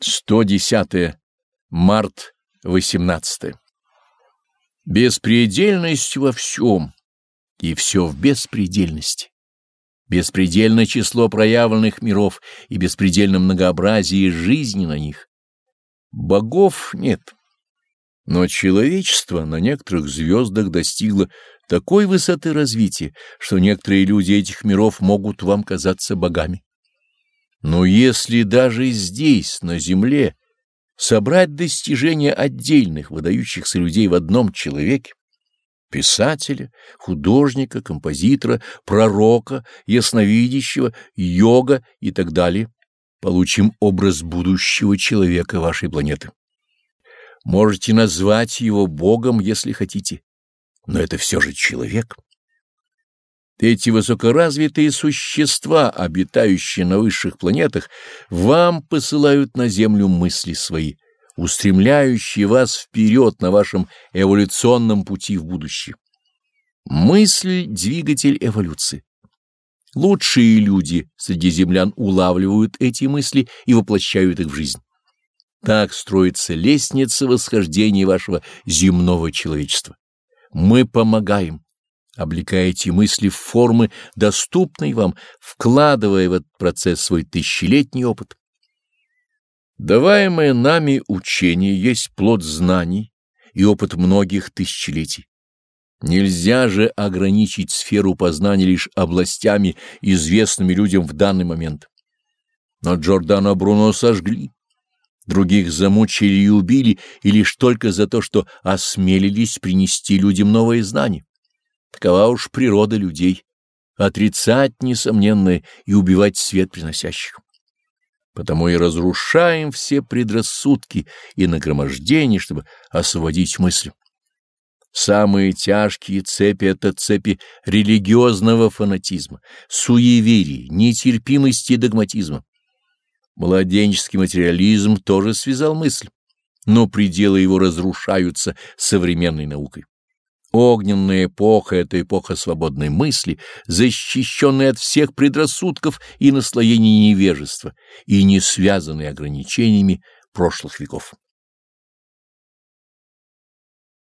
110. Март 18. Беспредельность во всем, и все в беспредельности. Беспредельно число проявленных миров и беспредельно многообразие жизни на них. Богов нет, но человечество на некоторых звездах достигло такой высоты развития, что некоторые люди этих миров могут вам казаться богами. Но если даже здесь, на земле, собрать достижения отдельных, выдающихся людей в одном человеке, писателя, художника, композитора, пророка, ясновидящего, йога и так далее, получим образ будущего человека вашей планеты. Можете назвать его Богом, если хотите, но это все же человек. Эти высокоразвитые существа, обитающие на высших планетах, вам посылают на Землю мысли свои, устремляющие вас вперед на вашем эволюционном пути в будущее. Мысль — двигатель эволюции. Лучшие люди среди землян улавливают эти мысли и воплощают их в жизнь. Так строится лестница восхождения вашего земного человечества. Мы помогаем облекая эти мысли в формы, доступные вам, вкладывая в этот процесс свой тысячелетний опыт. Даваемое нами учение есть плод знаний и опыт многих тысячелетий. Нельзя же ограничить сферу познания лишь областями, известными людям в данный момент. Но Джордано Бруно сожгли, других замучили и убили, и лишь только за то, что осмелились принести людям новые знания. Такова уж природа людей — отрицать несомненное и убивать свет приносящих. Потому и разрушаем все предрассудки и нагромождения, чтобы освободить мысль. Самые тяжкие цепи — это цепи религиозного фанатизма, суеверий, нетерпимости и догматизма. Младенческий материализм тоже связал мысль, но пределы его разрушаются современной наукой. Огненная эпоха — это эпоха свободной мысли, защищенная от всех предрассудков и наслоений невежества и не связанной ограничениями прошлых веков.